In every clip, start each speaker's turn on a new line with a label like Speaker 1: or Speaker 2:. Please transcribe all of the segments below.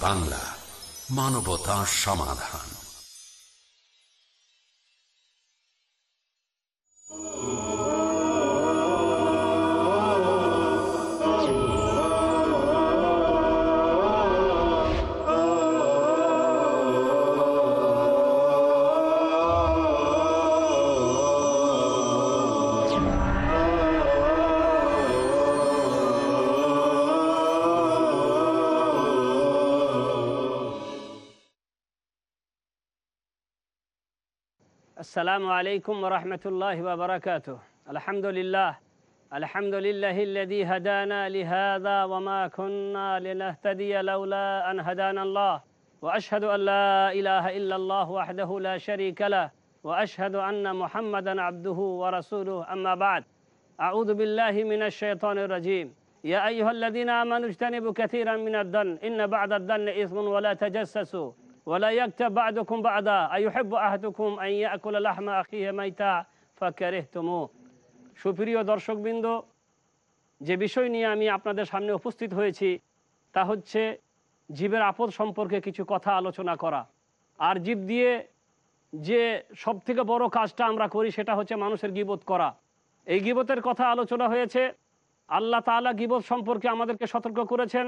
Speaker 1: বাংলা মানবতা সমাধান।
Speaker 2: السلام عليكم ورحمة الله وبركاته. الحمد لله الحمد لله الذي هدانا لهذا وما كنا لنهتدي لولا أن هدانا الله. وأشهد أن لا إله إلا الله وحده لا شريك له. وأشهد أن محمدا عبده ورسوله. أما بعد أعوذ بالله من الشيطان الرجيم. يا أيها الذين آمنوا اجتنبوا كثيرا من الظن إن بعد الظن إثم ولا تجسسوا. ولا يكتب بعضكم بعضا أيحب أحدكم أن يأكل لحم أخيه ميتا فكرهتموه সুপ্রিয় দর্শকবৃন্দ যে বিষয় নিয়ে আমি আপনাদের সামনে উপস্থিত হয়েছি তা হচ্ছে জীবের আপদ সম্পর্কে কিছু কথা আলোচনা করা আর জীব দিয়ে যে সব থেকে বড় কাজটা আমরা করি সেটা হচ্ছে মানুষের গিবত করা এই গিবতের কথা আলোচনা হয়েছে আল্লাহ তাআলা গিবত সম্পর্কে আমাদেরকে সতর্ক করেছেন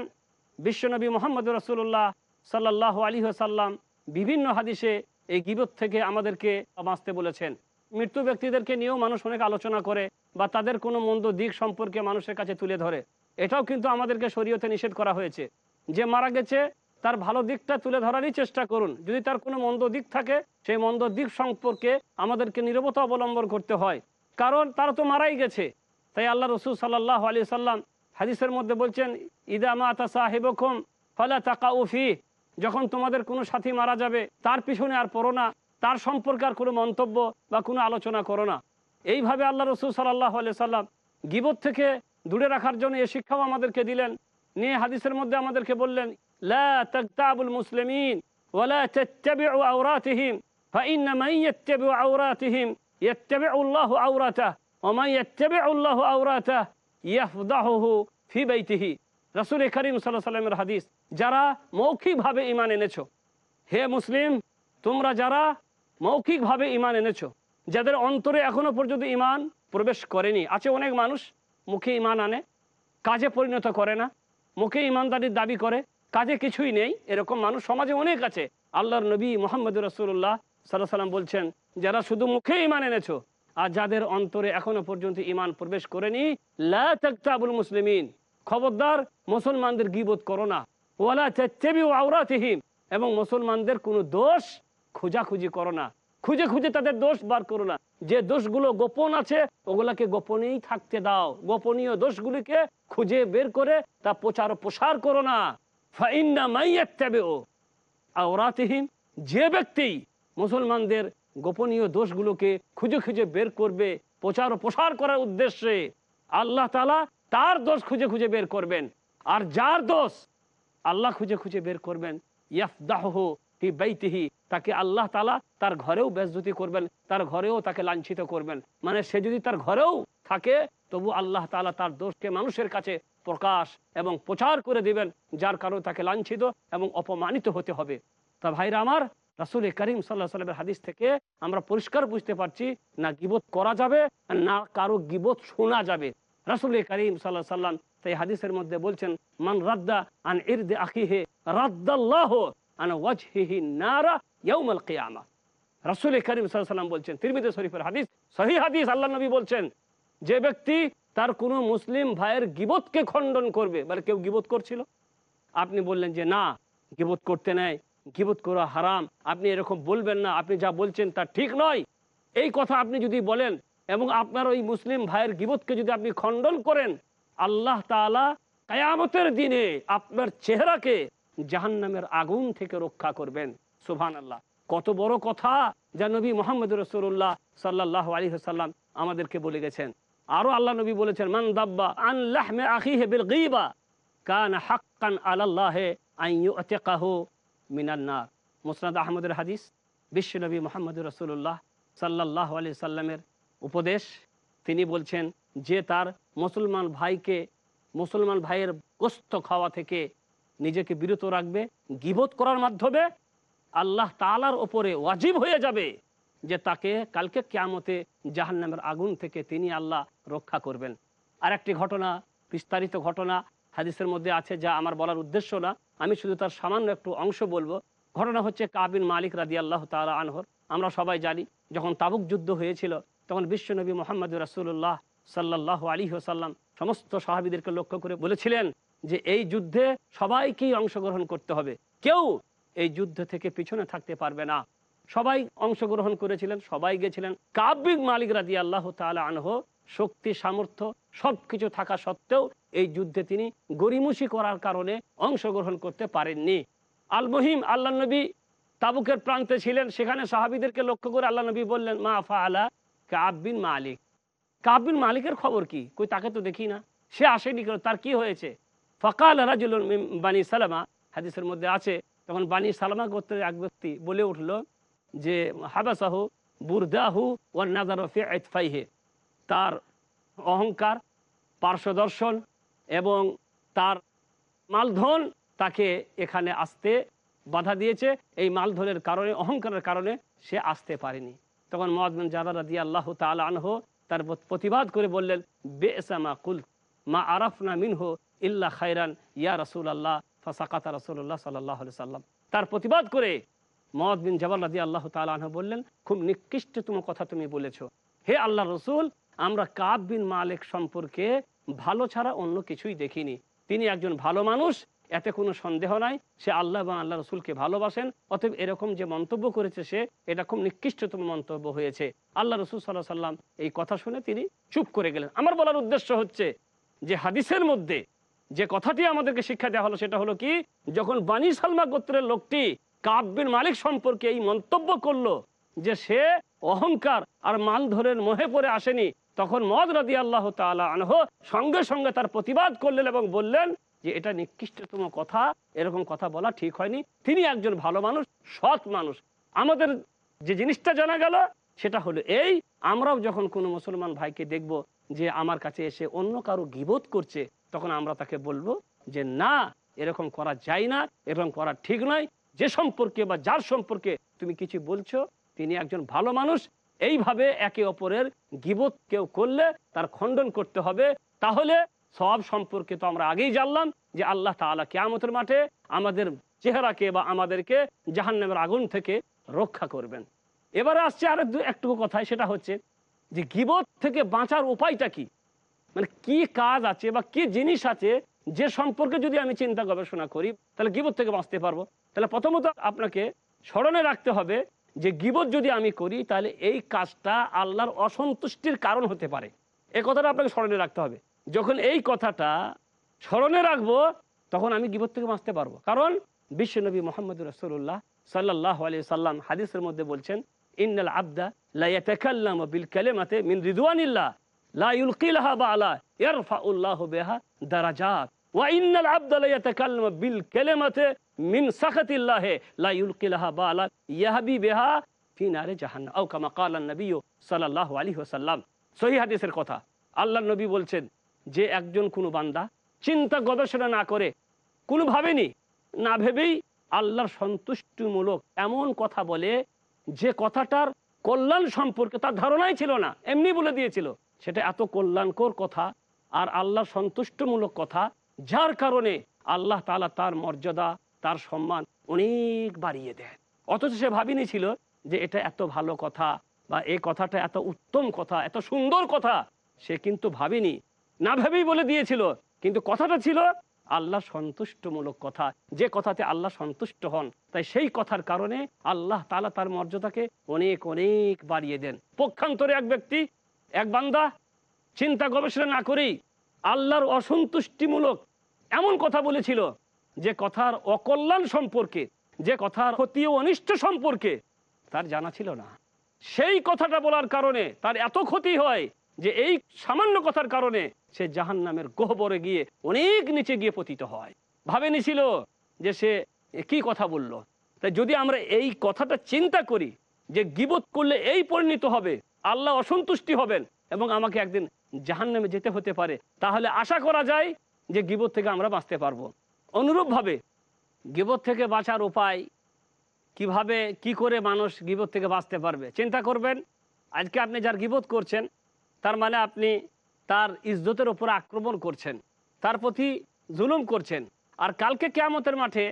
Speaker 2: বিশ্বনবী মোহাম্মদ রসুল্লাহ সাল্লাহ আলী সাল্লাম বিভিন্ন হাদিসে এই গিবত থেকে আমাদেরকে বাঁচতে বলেছেন। মৃত্যু ব্যক্তিদেরকে নিয়েও মানুষ অনেক আলোচনা করে বা তাদের কোনো মন্দ দিক সম্পর্কে মানুষের কাছে তুলে ধরে। এটাও কিন্তু আমাদেরকে শরীয়তে নিষেধ করা হয়েছে। যে মারা গেছে, তার ভালো দিকটা তুলে ধরারই চেষ্টা করুন। যদি তার কোনো মন্দ দিক থাকে, সেই মন্দ দিক সম্পর্কে আমাদেরকে নিরবতা অবলম্বন করতে হয়। কারণ তারা তো মারাই গেছে। তাই আল্লাহ রসুল সাল্লাহ আলি সাল্লাম হাদিসের মধ্যে বলছেন, ইদা মাতা সাহেবকম, ফলা তাকা উফি যখন তোমাদের কোনো সাথী মারা যাবে, তার পিছনে আর পড়ো না, তার সম্পর্কে আর কোনো মন্তব্য বা কোনো আলোচনা করো না। এইভাবে আল্লাহ রসুল সাল্লাহ আলি সাল্লাম গিবত থেকে দূরে রাখার জন্য এ শিক্ষাও আমাদেরকে দিলেন। নিয়ে হাদিসের মধ্যে আমাদেরকে বললেন, লা তাকতাবুল মুসলিমিন ওয়ালা রাসুল করিম সাল্লাহ সাল্লামের হাদিস, যারা মৌখিকভাবে ইমান এনেছো। হে মুসলিম, তোমরা যারা মৌখিকভাবে ইমান এনেছো, যাদের অন্তরে এখনও পর্যন্ত ইমান প্রবেশ করেনি, আছে অনেক মানুষ মুখে ইমান আনে, কাজে পরিণত করে না, মুখে ইমানদারির দাবি করে, কাজে কিছুই নেই, এরকম মানুষ সমাজে অনেক আছে। আল্লাহর নবী মোহাম্মদ রসুল্লাহ সাল্লাহ সাল্লাম বলছেন, যারা শুধু মুখে ইমান এনেছো, আর যাদের অন্তরে এখনও পর্যন্ত ইমান প্রবেশ করেনি লাবুল মুসলিমিন। খবরদার, মুসলমানদের গিবোধ করো না। ওয়ালা চেবি আওরাতিহিম। এবং মুসলমানদের কোনো দোষ খোঁজাখুঁজি করো না। খুঁজে খুঁজে তাদের দোষ বার করো না। যে দোষগুলো গোপন আছে, ওগুলাকে গোপনেই থাকতে দাও। গোপনীয় দোষগুলিকে খুঁজে বের করে তা প্রচার প্রসার করো না। আওরাতিহীন যে ব্যক্তি মুসলমানদের গোপনীয় দোষগুলোকে খুঁজে খুঁজে বের করবে, প্রচার প্রসার করার উদ্দেশ্যে, আল্লাহ তালা তার দোষ খুঁজে খুঁজে বের করবেন। আর যার দোষ আল্লাহ খুঁজে খুঁজে বের করবেন ইয়াফদাহ তাকে আল্লাহ তালা তার ঘরেও বেজুতি করবেন, তার ঘরেও তাকে লাঞ্ছিত করবেন। মানে সে যদি তার ঘরেও থাকে, তবু আল্লাহ তালা তার দোষকে মানুষের কাছে প্রকাশ এবং প্রচার করে দিবেন, যার কারণে তাকে লাঞ্ছিত এবং অপমানিত হতে হবে। তা ভাইরা আমার, রাসুল করিম সাল্লাহ সাল্লামের হাদিস থেকে আমরা পরিষ্কার বুঝতে পারছি, না গিবত করা যাবে না কারও গিবত শোনা যাবে। রাসুল করিম সাল্লাহ সাল্লাম তাই হাদিসের মধ্যে বলছেন, মান রাদ্দা আন ইরদে আখিহে, রাদ্দাল্লাহ আন ওয়াজহিহি নারা ইয়াউমাল কিয়ামা। রাসূল করিম সাল্লাল্লাহু আলাইহি বলছেন, তিরমিজি শরীফের হাদিস, সহিহ হাদিস আল্লাহ নবী বলছেন, যে ব্যক্তি তার কোনো মুসলিম ভাইয়ের গিবতকে খণ্ডন করবে মানে কেউ গিবত করছিল? আপনি বললেন যে, না, গিবত করতে নেয় গিবত করা হারাম, আপনি এরকম বলবেন না, আপনি যা বলছেন তা ঠিক নয়। এই কথা আপনি যদি বলেন এবং আপনার ওই মুসলিম ভাইয়ের গিবতকে যদি আপনি খণ্ডন করেন, আল্লাহ তাআলা কায়ামতের দিনে আপনার চেহারাকে জাহান্নামের আগুন থেকে রক্ষা করবেন। সুবহান আল্লাহ কত বড় কথা যা নবী মোহাম্মদ রসুল্লাহ সাল্লাহ আলী সাল্লাম আমাদেরকে বলে গেছেন। আরও আল্লাহ নবী বলেছেন, মান দাব্বা আল্লাহ কান হাক্কান আইয়ুতিকাহু মিনান্নার মুসনাদ আহমদের হাদিস বিশ্ব নবী মোহাম্মদ রসুল্লাহ সাল্লাহ আলি সাল্লামের উপদেশ, তিনি বলছেন যে তার মুসলমান ভাইকে, মুসলমান ভাইয়ের গোস্ত খাওয়া থেকে নিজেকে বিরত রাখবে, গিবত করার মাধ্যমে আল্লাহ তালার ওপরে ওয়াজিব হয়ে যাবে যে তাকে কালকে কেয়ামতে জাহান্নামের আগুন থেকে তিনি আল্লাহ রক্ষা করবেন। আর একটি ঘটনা, বিস্তারিত ঘটনা হাদিসের মধ্যে আছে যা আমার বলার উদ্দেশ্য না, আমি শুধু তার সামান্য একটু অংশ বলব। ঘটনা হচ্ছে কাবিন মালিক রাদি আল্লাহ তালা আনহর। আমরা সবাই জানি, যখন তাবুক যুদ্ধ হয়েছিল তখন বিশ্বনবী মোহাম্মদ রাসুল্লাহ সাল্লাহ আলী সাল্লাম সমস্ত সাহাবিদেরকে লক্ষ্য করে বলেছিলেন যে এই যুদ্ধে সবাইকেই অংশগ্রহণ করতে হবে। কেউ এই যুদ্ধ থেকে পিছনে থাকতে পারবে না। সবাই অংশগ্রহণ করেছিলেন, সবাই গেছিলেন। কাব্যিক মালিক রাজি আল্লাহ তালা আনহ শক্তি, সামর্থ্য সবকিছু থাকা সত্ত্বেও এই যুদ্ধে তিনি গরিমুষি করার কারণে অংশগ্রহণ করতে পারেননি। আল মহিম আল্লাহ নবী তাবুকের প্রান্তে ছিলেন। সেখানে সাহাবিদেরকে লক্ষ্য করে আল্লাহ নবী বললেন, মা ফা আলা কাব্বিন মালিক। কাব্বিন মালিকের খবর কি? কই তাকে তো দেখি না। সে আসেনি কেন? তার কি হয়েছে? ফকাল রাজুল বানি সালামা, হাদিসের মধ্যে আছে, তখন বানি সালামা গোত্রের এক ব্যক্তি বলে উঠল যে, হাবাসাহু বুরদাহু ও নাজার ফাইহে তার অহংকার, পার্শ্বদর্শন এবং তার মালধন তাকে এখানে আসতে বাধা দিয়েছে। এই মালধনের কারণে, অহংকারের কারণে সে আসতে পারেনি। তখন মহাদমিন জাদা রাদি আল্লাহ তালা আনহ তার প্রতিবাদ করে বললেন বেসামা কুল, মা আরাফনা মিনহো ইল্লা খাইরান ইয়া রসুল আল্লাহ ফাসাকাতা রসুল্লাহ সাল্লাহ সাল্লাম। তার প্রতিবাদ করে মদ বিন জবাল রাদি আল্লাহ তালাহ বললেন, খুব নিকৃষ্ট নিকৃষ্টতম কথা তুমি বলেছ। হে আল্লাহ রসুল, আমরা কাব বিন মালিক সম্পর্কে ভালো ছাড়া অন্য কিছুই দেখিনি। তিনি একজন ভালো মানুষ এতে কোনো সন্দেহ নাই। সে আল্লাহ এবং আল্লাহ রসুলকে ভালোবাসেন। অতএব এরকম যে মন্তব্য করেছে সে, এটা খুব নিকৃষ্টতম মন্তব্য হয়েছে। আল্লাহ রসুল সাল্লাহ সাল্লাম এই কথা শুনে তিনি চুপ করে গেলেন। আমার বলার উদ্দেশ্য হচ্ছে যে হাদিসের মধ্যে যে কথাটি আমাদেরকে শিক্ষা দেওয়া হলো সেটা হলো কি, যখন বানি সালমা গোত্রের লোকটি কাব্যের মালিক সম্পর্কে এই মন্তব্য করল যে সে অহংকার আর মালধরের মোহে পড়ে আসেনি, তখন মদ রাদি আল্লাহ তালা আনহ সঙ্গে সঙ্গে তার প্রতিবাদ করলেন এবং বললেন যে এটা নিকৃষ্টতম কথা, এরকম কথা বলা ঠিক হয়নি। তিনি একজন ভালো মানুষ, সৎ মানুষ। আমাদের যে জিনিসটা জানা গেল, সেটা হলো এই, আমরাও যখন কোনো মুসলমান ভাইকে দেখব যে আমার কাছে এসে অন্য কারও গিবোধ করছে, তখন আমরা তাকে বলব যে, না, এরকম করা যায় না, এরকম করা ঠিক নয়। যে সম্পর্কে বা যার সম্পর্কে তুমি কিছু বলছো, তিনি একজন ভালো মানুষ। এইভাবে একে অপরের গিবোধ কেউ করলে তার খণ্ডন করতে হবে। তাহলে সব সম্পর্কে তো আমরা আগেই জানলাম যে আল্লাহ তালা কেয়ামতের মাঠে আমাদের চেহারাকে বা আমাদেরকে জাহান্নামের আগুন থেকে রক্ষা করবেন। এবারে আসছে আর একটুকু কথায়, সেটা হচ্ছে যে গিবত থেকে বাঁচার উপায়টা কি? মানে কি কাজ আছে বা কি জিনিস আছে যে সম্পর্কে যদি আমি চিন্তা গবেষণা করি, তাহলে গিবত থেকে বাঁচতে পারব। তাহলে প্রথমত আপনাকে স্মরণে রাখতে হবে যে গিবত যদি আমি করি, তাহলে এই কাজটা আল্লাহর অসন্তুষ্টির কারণ হতে পারে। এই কথাটা আপনাকে স্মরণে রাখতে হবে। যখন এই কথাটা স্মরণে রাখব, তখন আমি গিবত থেকে বাঁচতে পারব। কারণ বিশ্বনবী মোহাম্মদ রসুল্লাহ সাল্লাহ আলি সাল্লাম হাদিসের মধ্যে বলছেন, ইন্নাল আবদা কথা। আল্লাহ নবী বলছেন যে, একজন কোনো বান্দা চিন্তা গবেষণা না করে, কোনো ভাবেনি। না ভেবেই আল্লাহর সন্তুষ্টিমূলক এমন কথা বলে যে কথাটার কল্যাণ সম্পর্কে তার ধারণাই ছিল না, এমনি বলে দিয়েছিল। সেটা এত কল্যাণকর কথা আর আল্লাহর সন্তুষ্টমূলক কথা, যার কারণে আল্লাহ তালা তার মর্যাদা, তার সম্মান অনেক বাড়িয়ে দেয় অথচ সে ভাবিনি ছিল যে এটা এত ভালো কথা বা এই কথাটা এত উত্তম কথা, এত সুন্দর কথা। সে কিন্তু ভাবিনি। না ভেবেই বলে দিয়েছিল কিন্তু কথাটা ছিল আল্লাহ সন্তুষ্টমূলক কথা। যে কথাতে আল্লাহ সন্তুষ্ট হন, তাই সেই কথার কারণে আল্লাহ তালা তার মর্যাদাকে অনেক অনেক বাড়িয়ে দেন। পক্ষান্তরে এক ব্যক্তি, এক বান্দা চিন্তা গবেষণা না করেই আল্লাহর অসন্তুষ্টিমূলক এমন কথা বলেছিল যে কথার অকল্যাণ সম্পর্কে, যে কথার ক্ষতি অনিষ্ট সম্পর্কে তার জানা ছিল না। সেই কথাটা বলার কারণে তার এত ক্ষতি হয় যে এই সামান্য কথার কারণে সে জাহান নামের গহবরে গিয়ে অনেক নিচে গিয়ে পতিত হয়। ভাবে নিছিল যে সে কি কথা বলল? তাই যদি আমরা এই কথাটা চিন্তা করি যে গিবত করলে এই পরিণত হবে, আল্লাহ অসন্তুষ্টি হবেন এবং আমাকে একদিন জাহান নামে যেতে হতে পারে, তাহলে আশা করা যায় যে গিবত থেকে আমরা বাঁচতে পারব। অনুরূপভাবে গিবত থেকে বাঁচার উপায় কীভাবে, কি করে মানুষ গিবত থেকে বাঁচতে পারবে, চিন্তা করবেন? আজকে আপনি যার গিবত করছেন তার মানে আপনি তার ইজ্জতের ওপর আক্রমণ করছেন। তার প্রতি জুলুম করছেন। আর কালকে কেয়ামতের মাঠে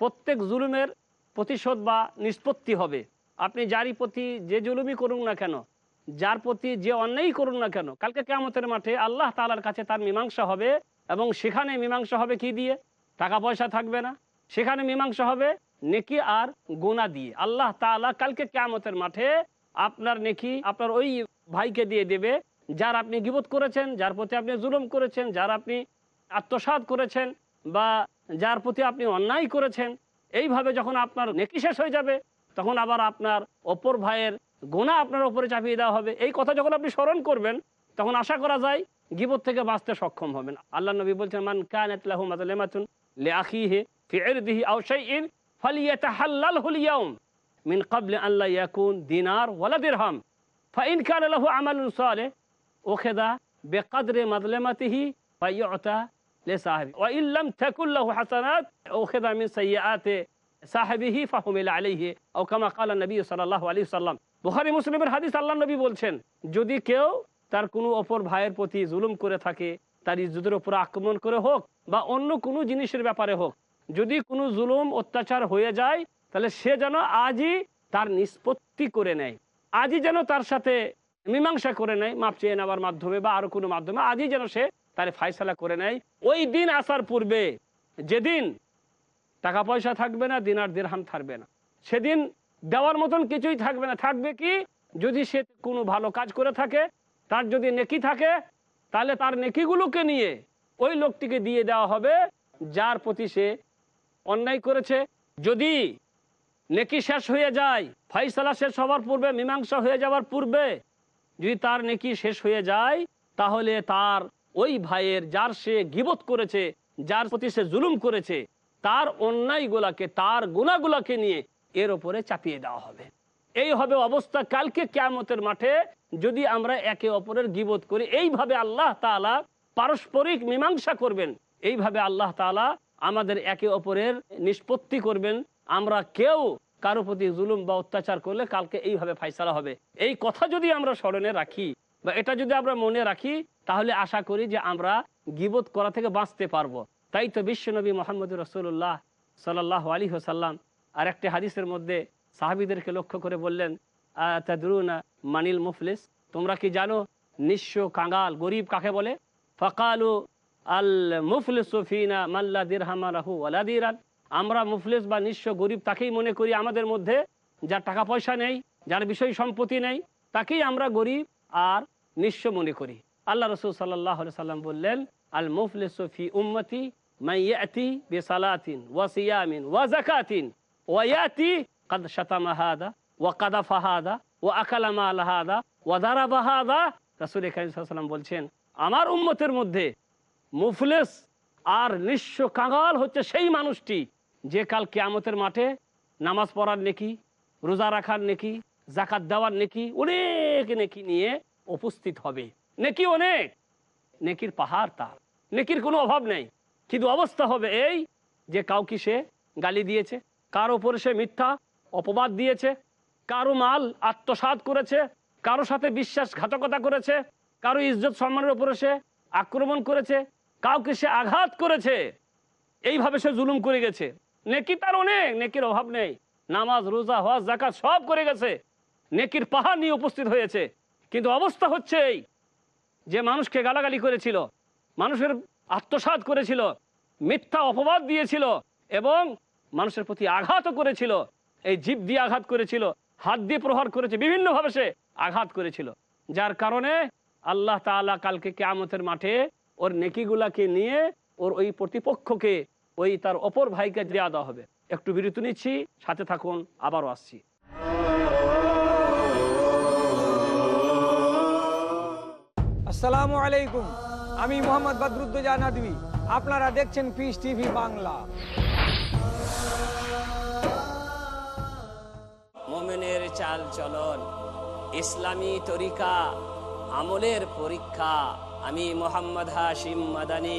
Speaker 2: প্রত্যেক জুলুমের প্রতিশোধ বা নিষ্পত্তি হবে। আপনি যারই প্রতি যে জুলুমই করুন না কেন, যার প্রতি যে অন্যায়ই করুন না কেন, কালকে কেয়ামতের মাঠে আল্লাহ তালার কাছে তার মীমাংসা হবে এবং সেখানে মীমাংসা হবে কি দিয়ে? টাকা পয়সা থাকবে না। সেখানে মীমাংসা হবে নেকি আর গোনা দিয়ে। আল্লাহ তাআলা কালকে কেয়ামতের মাঠে আপনার নেকি, আপনার ওই ভাইকে দিয়ে দেবে যার আপনি গিবত করেছেন, যার প্রতি আপনি জুলুম করেছেন, যার আপনি আত্মসাৎ করেছেন বা যার প্রতি আপনি অন্যায় করেছেন, এইভাবে যখন আপনার নেকি শেষ হয়ে যাবে, তখন আবার আপনার অপর ভাইয়ের গোনা আপনার ওপরে চাপিয়ে দেওয়া হবে। এই কথা যখন আপনি স্মরণ করবেন, তখন আশা করা যায় গিবত থেকে বাঁচতে সক্ষম হবেন। আল্লাহ নবী বলছেন, মান আন লা কানা লাহু আমালুন সালিহ উখিযা বিকদরি মাযলামাতিহি ফায়ুতা লিসাহিবি ওয়া ইন লাম তাকুন লাহু হাসানাত বলছেন, যদি কেউ তার কোনো অপর ভাইয়ের প্রতি জুলুম করে থাকে, তার ইজ্জতের উপর আক্রমণ করে হোক বা অন্য কোনো জিনিসের ব্যাপারে হোক, যদি কোনো জুলুম অত্যাচার হয়ে যায়, তাহলে সে যেন আজই তার নিষ্পত্তি করে নেয়। আজই যেন তার সাথে মীমাংসা করে নেয়, মাপ চেয়ে নেওয়ার মাধ্যমে বা আরও কোনো মাধ্যমে। আজই যেন সে তার ফায়সালা করে নেয়। ওই দিন আসার পূর্বে যেদিন টাকা পয়সা থাকবে না, দিন দিনার দিরহাম থাকবে না। সেদিন দেওয়ার মতন কিছুই থাকবে না। থাকবে কি? যদি সে কোনো ভালো কাজ করে থাকে, তার যদি নেকি থাকে, তাহলে তার নেকিগুলোকে নিয়ে ওই লোকটিকে দিয়ে দেওয়া হবে, যার প্রতি সে অন্যায় করেছে। যদি নেকি শেষ হয়ে যায়, ফয়সালা শেষ হওয়ার পূর্বে, মীমাংসা হয়ে যাওয়ার পূর্বে যদি তার নেকি শেষ হয়ে যায়, তাহলে তার ওই ভাইয়ের যার সে গিবত করেছে, যার প্রতি সে জুলুম করেছে, তার অন্যায়গুলাকে, তার গুণাগুলাকে নিয়ে এর ওপরে চাপিয়ে দেওয়া হবে। এই হবে অবস্থা কালকে কেয়ামতের মাঠে, যদি আমরা একে অপরের গিবত করি। এইভাবে আল্লাহ তাআলা পারস্পরিক মীমাংসা করবেন। এইভাবে আল্লাহ তাআলা আমাদের একে অপরের নিষ্পত্তি করবেন। আমরা কেউ কারও প্রতি জুলুম বা অত্যাচার করলে কালকে এইভাবে ফাইসালা হবে। এই কথা যদি আমরা স্মরণে রাখি বা এটা যদি আমরা মনে রাখি, তাহলে আশা করি যে আমরা গিবত করা থেকে বাঁচতে পারব। তাই তো বিশ্বনবী মোহাম্মদ রসুল্লাহ সাল্লাহ আলী হোসাল্লাম আর একটি হাদিসের মধ্যে সাহাবিদেরকে লক্ষ্য করে বললেন তাদরুনা মানিল মুফলিস? তোমরা কি জানো? নিঃস্ব কাঙ্গাল গরিব কাকে বলে? ফকালু আল মুফলিস মাল্লা দিরহামা রাহু ওয়ালা দিরান। আমরা মুফলেস বা নিঃস্ব গরিব তাকেই মনে করি আমাদের মধ্যে যার টাকা পয়সা নেই, যার বিষয় সম্পত্তি নেই, তাকেই আমরা গরিব আর নিঃস্ব মনে করি। আল্লাহ রসুল সাল্লাহ সাল্লাম বললেন, আল মুফলেস ফি উম্মতি মাইয়াতি বে সালাতিন ওয়া সিয়ামিন ওয়া জাকাতিন ওয়াতি কাদ শাতামা হাদা ওয়া কাদাফা হাদা ও আকালামা আল হাদা ওয়া দারাবা হাদা। রাসুল সাল্লাম বলছেন, আমার উম্মতের মধ্যে মুফলেস আর নিঃস্ব কাঙাল হচ্ছে সেই মানুষটি যে কাল কেয়ামতের মাঠে নামাজ পড়ার নেকি, রোজা রাখার নেকি জাকাত দেওয়ার নেকি, অনেক নেকি নিয়ে উপস্থিত হবে। নেকি অনেক। নেকির পাহাড় তার। নেকির কোনো অভাব নেই। কিন্তু অবস্থা হবে এই যে কাউকে সে গালি দিয়েছে, কার ওপরে সে মিথ্যা অপবাদ দিয়েছে, কারও মাল আত্মসাত করেছে, কারও সাথে বিশ্বাসঘাতকতা করেছে, কারও ইজ্জত সম্মানের ওপরে সে আক্রমণ করেছে, কাউকে সে আঘাত করেছে। এইভাবে সে জুলুম করে গেছে। নেকি তার অনেক নেকির অভাব নেই। নামাজ, রোজা, হজ জাকাত সব করে গেছে। নেকির পাহাড় নিয়ে উপস্থিত হয়েছে। কিন্তু অবস্থা হচ্ছে এই যে মানুষকে গালাগালি করেছিল, মানুষের আত্মসাত করেছিল, মিথ্যা অপবাদ দিয়েছিল এবং মানুষের প্রতি আঘাতও করেছিল। এই জীব দিয়ে আঘাত করেছিল, হাত দিয়ে প্রহার করেছে, বিভিন্নভাবে সে আঘাত করেছিল। যার কারণে আল্লাহ তাআলা কালকে কেয়ামতের মাঠে ওর নেকিগুলাকে নিয়ে ওর ওই প্রতিপক্ষকে ওই তার অপর ভাইকে দেওয়া দেওয়া হবে। একটু বিরতি নিচ্ছি সাথে থাকুন আবারও আসছি।
Speaker 3: আসসালামু আলাইকুম আমি মোহাম্মদ বদরুদ্দোজা নদী আপনারা দেখছেন পিস টিভি বাংলা।
Speaker 2: মোমেনের চাল চলন ইসলামী তরিকা আমলের পরীক্ষা আমি মোহাম্মদ হাশিম মাদানি।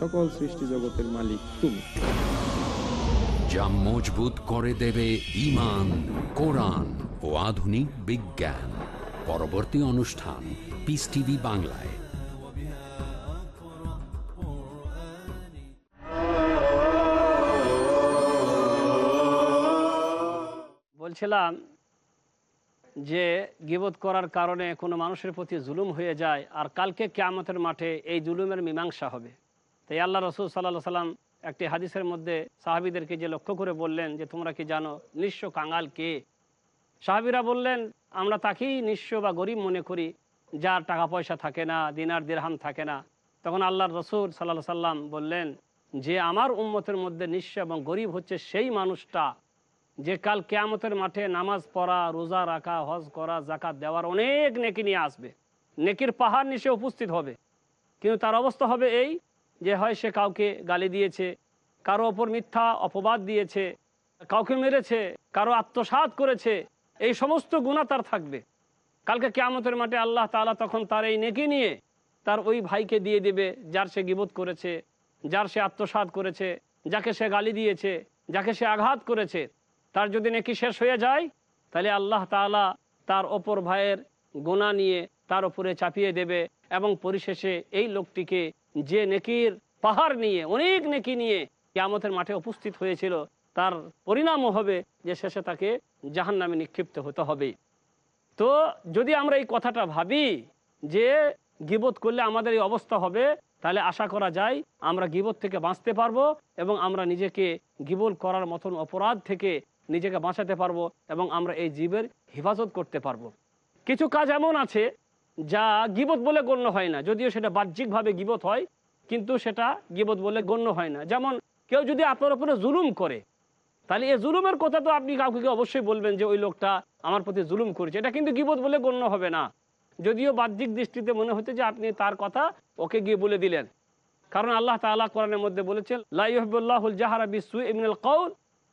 Speaker 4: সকল সৃষ্টি জগতের মালিক তুমি।
Speaker 1: যা মজবুত করে দেবে ইমান কোরআন ও আধুনিক বিজ্ঞান। পরবর্তী অনুষ্ঠান পিস টিভি বাংলায়।
Speaker 2: বলছিলাম যে গিবত করার কারণে কোনো মানুষের প্রতি জুলুম হয়ে যায় আর কালকে কেয়ামতের মাঠে এই জুলুমের মীমাংসা হবে। তাই আল্লাহ রসুল সাল্লাহ সাল্লাম একটি হাদিসের মধ্যে সাহাবিদেরকে যে লক্ষ্য করে বললেন যে, তোমরা কি জানো নিঃস্ব কাঙাল কে? সাহাবিরা বললেন, আমরা তাকেই নিঃস্ব বা গরিব মনে করি, যার টাকা পয়সা থাকে না, দিনার দিরহাম থাকে না। তখন আল্লাহর রসুল সাল্লাহ সাল্লাম বললেন, যে আমার উম্মতের মধ্যে নিঃস্ব এবং গরিব হচ্ছে সেই মানুষটা, যে কাল কেয়ামতের মাঠে নামাজ পড়া, রোজা রাখা, হজ করা জাকাত দেওয়ার অনেক নেকি নিয়ে আসবে। নেকির পাহাড় নিচে উপস্থিত হবে। কিন্তু তার অবস্থা হবে এই যে হয় সে কাউকে গালি দিয়েছে, কারও ওপর মিথ্যা অপবাদ দিয়েছে, কাউকে মেরেছে, কারও আত্মসাৎ করেছে, এই সমস্ত গুণা তার থাকবে। কালকে কেয়ামতের মাঠে আল্লাহ তাআলা তখন তার এই নেকি নিয়ে তার ওই ভাইকে দিয়ে দেবে, যার সে গিবত করেছে, যার সে আত্মসাৎ করেছে, যাকে সে গালি দিয়েছে, যাকে সে আঘাত করেছে। তার যদি নেকি শেষ হয়ে যায়, তাহলে আল্লাহ তাআলা তার ওপর ভাইয়ের গোনা নিয়ে তার ওপরে চাপিয়ে দেবে এবং পরিশেষে এই লোকটিকে যে নেকির পাহাড় নিয়ে, অনেক নেকি নিয়ে কেয়ামতের মাঠে উপস্থিত হয়েছিল, তার পরিণামও হবে যে শেষে তাকে জাহান নামে নিক্ষিপ্ত হতে হবে। তো যদি আমরা এই কথাটা ভাবি যে গিবত করলে আমাদের এই অবস্থা হবে, তাহলে আশা করা যায় আমরা গিবত থেকে বাঁচতে পারব এবং আমরা নিজেকে গিবল করার মতন অপরাধ থেকে নিজেকে বাঁচাতে পারব এবং আমরা এই জীবের হেফাজত করতে পারব। কিছু কাজ এমন আছে যা গিবত বলে গণ্য হয় না। যদিও সেটা বাহ্যিকভাবে গিবত হয়, কিন্তু সেটা গিবত বলে গণ্য হয় না। যেমন কেউ যদি আপনার উপরে জুলুম করে, তাহলে এই জুলুমের কথা তো আপনি কাউকে অবশ্যই বলবেন যে, ওই লোকটা আমার প্রতি জুলুম করেছে। এটা কিন্তু গিবত বলে গণ্য হবে না। যদিও বাহ্যিক দৃষ্টিতে মনে হতে যে, আপনি তার কথা ওকে গিয়ে বলে দিলেন। কারণ আল্লাহ তাআলা কোরআনের মধ্যে বলেছেন লাইহুল্লাহুল জাহারা বিসু ইমিনুল কৌল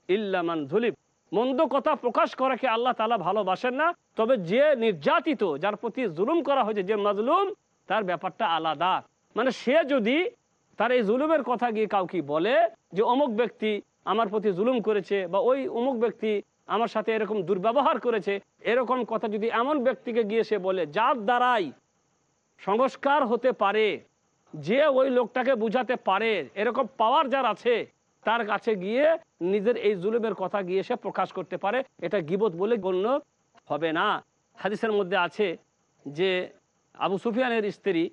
Speaker 2: ইল্লামান জুলিম। মন্দ কথা প্রকাশ করাকে আল্লাহ তাআলা ভালোবাসেন না। তবে যে নির্যাতিত, যার প্রতি জুলুম করা হয়েছে, যে মাজলুম, তার ব্যাপারটা আলাদা। মানে সে যদি তার এই জুলুমের কথা গিয়ে কাউকে বলে যে, অমুক ব্যক্তি আমার প্রতি জুলুম করেছে বা ওই অমুক ব্যক্তি আমার সাথে এরকম দুর্ব্যবহার করেছে, এরকম কথা যদি এমন ব্যক্তিকে গিয়ে সে বলে, যার দ্বারাই সংস্কার হতে পারে, যে ওই লোকটাকে বুঝাতে পারে, এরকম পাওয়ার যার আছে তার কাছে গিয়ে নিজের এই জুলুমের কথা গিয়ে সে প্রকাশ করতে পারে। এটা গিবত বলে গণ্য হবে না। হাদিসের মধ্যে আছে যে আবু সুফিয়ানের স্ত্রী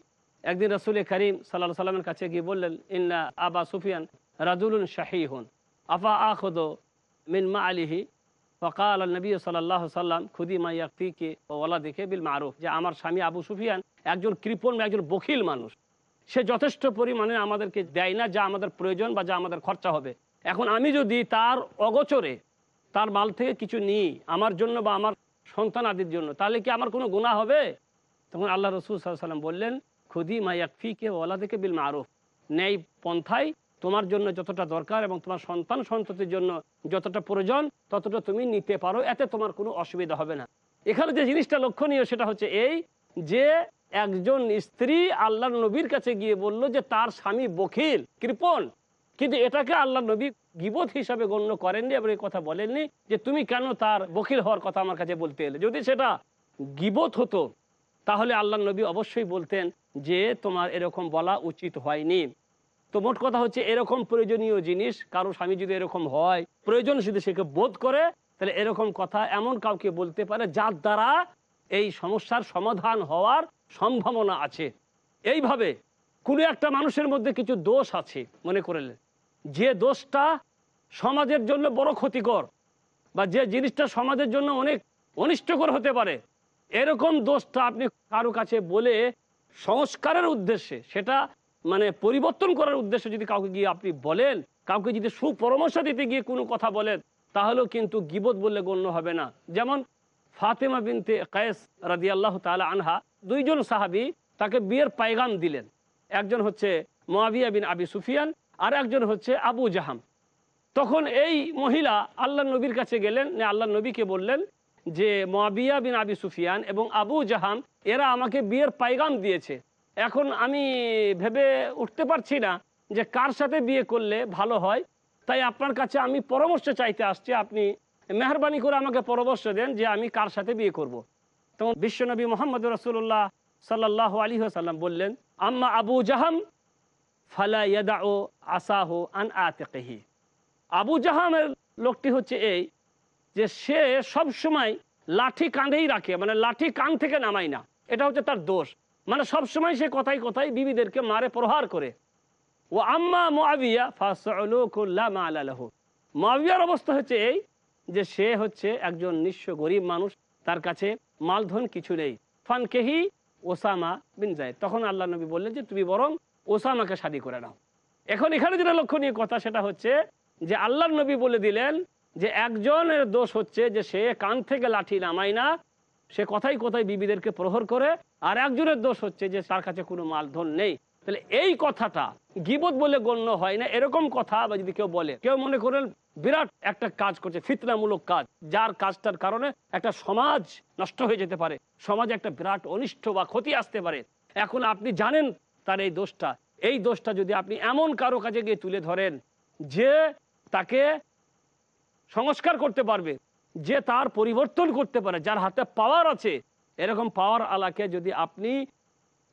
Speaker 2: একদিন রসুল করিম সাল্লাহ সাল্লামের কাছে গিয়ে বললেন, ইন্না আবা সুফিয়ান রাজুলুন শাহিহুন, আফা আখদ মিন মা আলিহি ফকাল নবী সাল্লাহ সাল্লাম খুদি মা ইয়াকিকে ও ওলা দেখে বিল মারুফ। যে আমার স্বামী আবু সুফিয়ান একজন কৃপণ, একজন বখিল মানুষ। সে যথেষ্ট পরিমাণে আমাদেরকে দেয় না, যা আমাদের প্রয়োজন বা যা আমাদের খরচা হবে। এখন আমি যদি তার অগোচরে তার মাল থেকে কিছু নিই আমার জন্য বা আমার সন্তান আদির জন্য, তাহলে কি আমার কোনো গুণা হবে? তখন আল্লাহ রসুল সাল্লাম বললেন, খুদি মাইয়াকফিকে ওলা থেকে বিল মারুফ। ন্যায় পন্থায় তোমার জন্য যতটা দরকার এবং তোমার সন্তান সন্ততির জন্য যতটা প্রয়োজন, ততটা তুমি নিতে পারো, এতে তোমার কোনো অসুবিধা হবে না। এখানে যে জিনিসটা লক্ষণীয় সেটা হচ্ছে এই যে একজন স্ত্রী আল্লাহ নবীর কাছে গিয়ে বলল যে, তার স্বামী বখিল, কৃপণ। কিন্তু এটাকে আল্লাহ নবী গিবত হিসাবে গণ্য করেননি এবং এই কথা বলেননি যে, তুমি কেন তার বকিল হওয়ার কথা আমার কাছে বলতে এলে? যদি সেটা গিবত হতো, তাহলে আল্লাহ নবী অবশ্যই বলতেন যে, তোমার এরকম বলা উচিত হয়নি। তো মোট কথা হচ্ছে, এরকম প্রয়োজনীয় জিনিস, কারও স্বামী যদি এরকম হয়, প্রয়োজন যদি সেকে বোধ করে, তাহলে এরকম কথা এমন কাউকে বলতে পারে যার দ্বারা এই সমস্যার সমাধান হওয়ার সম্ভাবনা আছে। এইভাবে কোনো একটা মানুষের মধ্যে কিছু দোষ আছে, মনে করলেন যে দোষটা সমাজের জন্য বড় ক্ষতিকর বা যে জিনিসটা সমাজের জন্য অনেক অনিষ্টকর হতে পারে, এরকম দোষটা আপনি কারও কাছে বলে সংস্কারের উদ্দেশ্যে, সেটা মানে পরিবর্তন করার উদ্দেশ্যে যদি কাউকে গিয়ে আপনি বলেন, কাউকে যদি সুপরামর্শ দিতে গিয়ে কোনো কথা বলেন, তাহলেও কিন্তু গিবত বললে গণ্য হবে না। যেমন ফাতেমা বিনতে কায়েস রাদি আল্লাহ তালা আনহা দুইজন সাহাবি তাকে বিয়ের পায়গাম দিলেন। একজন হচ্ছে মোয়াবিয়া বিন আবি সুফিয়ান, আর একজন হচ্ছে আবু জাহাম। তখন এই মহিলা আল্লাহ নবীর কাছে গেলেন আল্লাহ নবীকে বললেন যে মোয়াবিয়া বিন আবি সুফিয়ান এবং আবু জাহাম, এরা আমাকে বিয়ের পায়গাম দিয়েছে। এখন আমি ভেবে উঠতে পারছি না যে কার সাথে বিয়ে করলে ভালো হয়। তাই আপনার কাছে আমি পরামর্শ চাইতে আসছি। আপনি মেহরবানি করে আমাকে পরামর্শ দেন যে আমি কার সাথে বিয়ে করব। তখন বিশ্বনবী মোহাম্মদ রসুল্লাহ সাল্লাহ আলী সাল্লাম বললেন, আম্মা আবু জাহাম ফালা ইয়াদা ও আসাহ আন আতেহি আবু জাহামের লোকটি হচ্ছে এই যে সে সব সময় লাঠি কাঁধেই রাখে মানে লাঠি কান থেকে নামায় না। এটা হচ্ছে তার দোষ। মানে সব সময় সে কথাই কথাই বিবিদেরকে মারে, প্রহার করে। ও আম্মা মোয়াবিয়া ফাসলু মোয়াবিয়ার অবস্থা হচ্ছে এই যে সে হচ্ছে একজন নিঃস্ব গরিব মানুষ, তার কাছে মালধন কিছু নেই। ফানকেহি ওসামা বিন যায় তখন আল্লাহ নবী বললেন যে, তুমি বরং ওসামাকে শাদি করে নাও। এখন এখানে যেটা লক্ষণীয় কথা, সেটা হচ্ছে যে আল্লাহ নবী বলে দিলেন যে, একজনের দোষ হচ্ছে যে, সে কান থেকে লাঠি নামায় না। সে কথাই কথাই বিবিদেরকে প্রহর করে। আর একজনের দোষ হচ্ছে যে, তার কাছে কোনো মালধন নেই। তাহলে এই কথাটা গিবত বলে গণ্য হয় না, এরকম কথা বা যদি কেউ বলে, কেউ মনে করেন বিরাট একটা কাজ করছে, ফিতনামূলক কাজ, যার কাজটার কারণে একটা সমাজ নষ্ট হয়ে যেতে পারে, সমাজে একটা বিরাট অনিষ্ট বা ক্ষতি আসতে পারে। এখন আপনি জানেন তার এই দোষটা এই দোষটা যদি আপনি এমন কারও কাছে গিয়ে তুলে ধরেন, যে তাকে সংস্কার করতে পারবে, যে তার পরিবর্তন করতে পারে, যার হাতে পাওয়ার আছে, এরকম পাওয়ার আলাকে যদি আপনি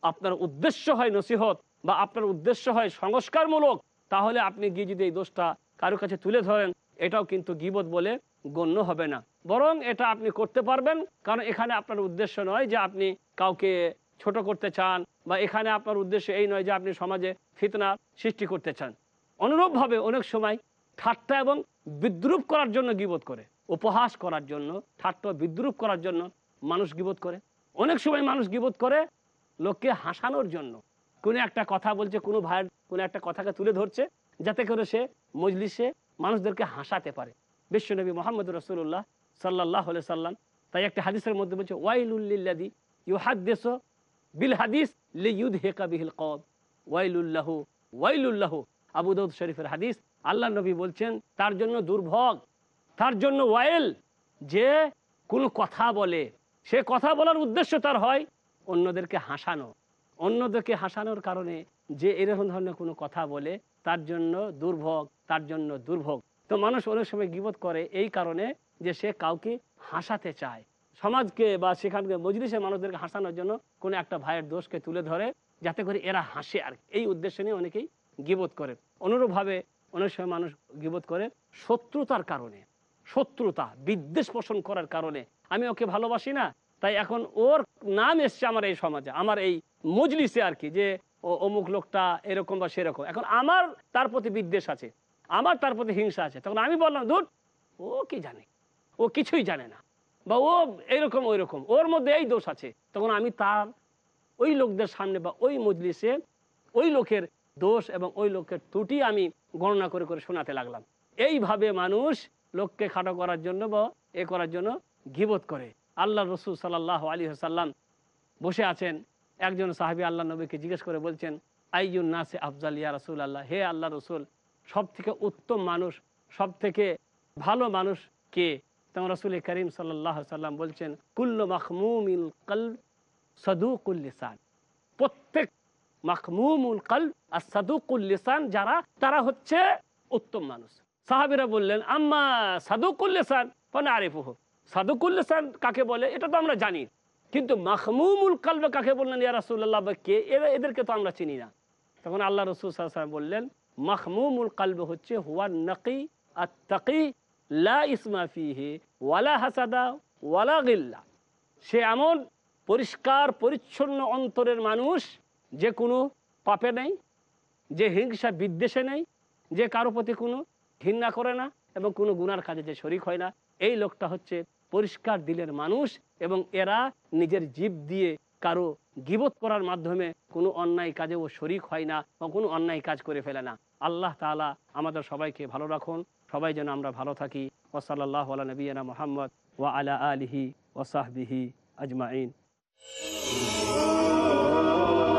Speaker 2: আপনার উদ্দেশ্য হয় নসিহত বা আপনার উদ্দেশ্য হয় সংস্কারমূলক, তাহলে আপনি গিয়ে যদি এই দোষটা কারও কাছে তুলে ধরেন, এটাও কিন্তু গিবত বলে গণ্য হবে না। বরং এটা আপনি করতে পারবেন, কারণ এখানে আপনার উদ্দেশ্য নয় যে আপনি কাউকে ছোট করতে চান বা এখানে আপনার উদ্দেশ্য এই নয় যে আপনি সমাজে ফিতনা সৃষ্টি করতে চান। অনুরূপভাবে অনেক সময় ঠাট্টা এবং বিদ্রুপ করার জন্য গিবোধ করে, উপহাস করার জন্য, ঠাট্টা বিদ্রুপ করার জন্য মানুষ গিবোধ করে। অনেক সময় মানুষ গিবোধ করে লোককে হাসানোর জন্য। কোনো একটা কথা বলছে, কোনো ভাইয়ের, কোনো একটা কথাকে তুলে ধরছে, যাতে করে সে মজলিসে মানুষদেরকে হাসাতে পারে। বিশ্বনবী মোহাম্মদ রসুল্লাহ সাল্লাহ সাল্লাম তাই একটা হাদিসের মধ্যে বলছে ওয়াইলুল্লিল্লাদি ইউ হাদিস বিল হাদিস বিহিল কব ওয়াইলুল্লাহ ওয়াইলুল্লাহ আবু দৌদ শরীফের হাদিস আল্লাহ নবী বলছেন, তার জন্য দুর্ভোগ, তার জন্য ওয়াইল, যে কোনো কথা বলে। সে কথা বলার উদ্দেশ্য তার হয় অন্যদেরকে হাসানো, অন্যদেরকে হাসানোর কারণে যে এরকম ধরনের কোনো কথা বলে, তার জন্য দুর্ভোগ, তার জন্য দুর্ভোগ। তো মানুষ অনেক সময় গিবত করে এই কারণে যে সে কাউকে হাসাতে চায়। সমাজকে বা সেখানকে মজলিসে মানুষদেরকে হাসানোর জন্য কোনো একটা ভাইয়ের দোষকে তুলে ধরে, যাতে করে এরা হাসে আর এই উদ্দেশ্য নিয়ে অনেকেই গিবত করে। অনুরূপভাবে অনেক সময় মানুষ গিবত করে শত্রুতার কারণে, শত্রুতা, বিদ্বেষ পোষণ করার কারণে। আমি ওকে ভালোবাসি না তাই এখন ওর নাম এসছে আমার এই সমাজে, আমার এই মজলিসে আর কি, যে ও অমুক লোকটা এরকম বা সেরকম। এখন আমার তার প্রতি বিদ্বেষ আছে, আমার তার প্রতি হিংসা আছে। তখন আমি বললাম, ধুর, ও কি জানে? ও কিছুই জানে না। বা ও এইরকম ওই রকম ওর মধ্যে এই দোষ আছে। তখন আমি তার ওই লোকদের সামনে বা ওই মজলিসে ওই লোকের দোষ এবং ওই লোকের ত্রুটি আমি গণনা করে করে শোনাতে লাগলাম। এইভাবে মানুষ লোককে খাটো করার জন্য বা এ করার জন্য গিবত করে। আল্লাহ রসুল সাল্লাহ আলী সাল্লাম বসে আছেন। একজন সাহাবি আল্লাহ নবীকে জিজ্ঞেস করে বলছেন আইজুন নাসে আফজাল ইয়া রসুল আল্লাহ হে আল্লাহ রসুল সব থেকে উত্তম মানুষ সব থেকে ভালো মানুষ কে? তখন রসুল করিম সাল্লাহ সাল্লাম বলছেন, কুল্ল মাহমুমিল কল সদুকুল লিসান। প্রত্যেক মাহমুমুল কল আর সাদুকুল লিসান যারা, তারা হচ্ছে উত্তম মানুষ। সাহাবিরা বললেন, আম্মা সাদুকুল লিসান সাদুকুল লিসান কাকে বলে? এটা তো আমরা জানি। কিন্তু মাহমুমুল কালবে কাকে বললেন? ইয়া রাসুল্লাহ কে? এরা, এদেরকে তো আমরা চিনি না। তখন আল্লাহ রসুল সাল্লাম বললেন মাহমুমুল কালবে হচ্ছে হুয়া নকি আর তাকি লা ওয়ালা হাসাদা, ওয়ালা গিল্লা। সে এমন পরিষ্কার, পরিচ্ছন্ন অন্তরের মানুষ যে কোনো পাপে নেই, যে হিংসা বিদ্বেষে নেই, যে কারও প্রতি কোনো ঘৃণা করে না এবং কোনো গুনার কাজে যে শরিক হয় না। এই লোকটা হচ্ছে পরিষ্কার দিলের মানুষ এবং এরা নিজের জীব দিয়ে কারও গিবত করার মাধ্যমে কোনো অন্যায় কাজে ও শরিক হয় না বা কোনো অন্যায় কাজ করে ফেলে না। আল্লাহ তালা আমাদের সবাইকে ভালো রাখুন, সবাই যেন আমরা ভালো থাকি। ওসাল্লাহ আলা নবীনা মোহাম্মদ ওয়া আলা আলিহি ওসাহবিহি আজমাইন।
Speaker 5: ফিল্টার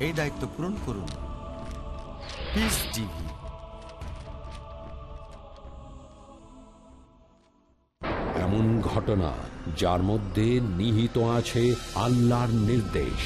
Speaker 6: এই দায়িত্ব পূরণ করুন। পিস টিভি
Speaker 1: এমন ঘটনা যার মধ্যে নিহিত আছে আল্লাহর নির্দেশ।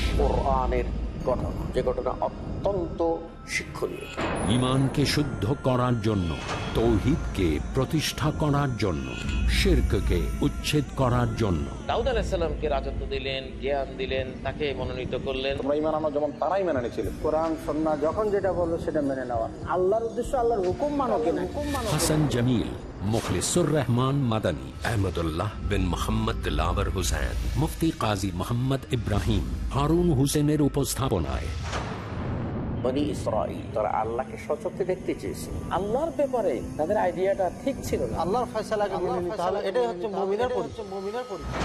Speaker 7: ঘটনা যে ঘটনা অত্যন্ত শিক্ষণীয়।
Speaker 1: ইমানকে শুদ্ধ করার জন্য তৌহিদকে প্রতিষ্ঠা করার জন্য শিরককে উচ্ছেদ করার জন্য।
Speaker 7: দাউদ আলাহিসাল্লামকে রাজত্ব দিলেন জ্ঞান দিলেন তাকে মনোনীত করলেন।
Speaker 8: তোমরা ইমান আনো যেমন তারাই মেনে নিয়েছিল।
Speaker 9: কোরআন সন্না যখন যেটা বলল সেটা মেনে নেওয়া। আল্লাহর উদ্দেশ্য আল্লাহর হুকুম মানো কিনা হুকুম মানো
Speaker 1: হাসান জামিল মুখলিসুর রহমান মাদানী আহমদুল্লাহ বিন মোহাম্মদ দিলাবর হুসেন মুফতি কাজী মোহাম্মদ ইব্রাহিম হারুন হুসেনের উপস্থাপনায়।
Speaker 7: বনি ইসরাইল তারা আল্লাহকে সচক্ষে দেখতে চেয়েছে আল্লাহর ব্যাপারে তাদের আইডিয়াটা ঠিক ছিল না।
Speaker 9: আল্লাহর ফয়সালাকে মেনে নিতে হবে। এটাই হচ্ছে মুমিনের পরিচয়। মুমিনের পরিচয়।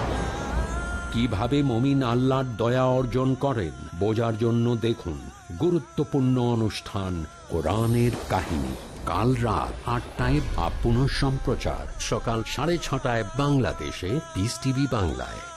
Speaker 1: কীভাবে মমিন আল্লাহর দয়া অর্জন করেন বোঝার জন্য দেখুন গুরুত্বপূর্ণ অনুষ্ঠান কোরআনের কাহিনী। কাল রাত আটটায় বা পুনঃ সম্প্রচার সকাল সাড়ে ছটায় বাংলাদেশে পিস টিভি বাংলায়।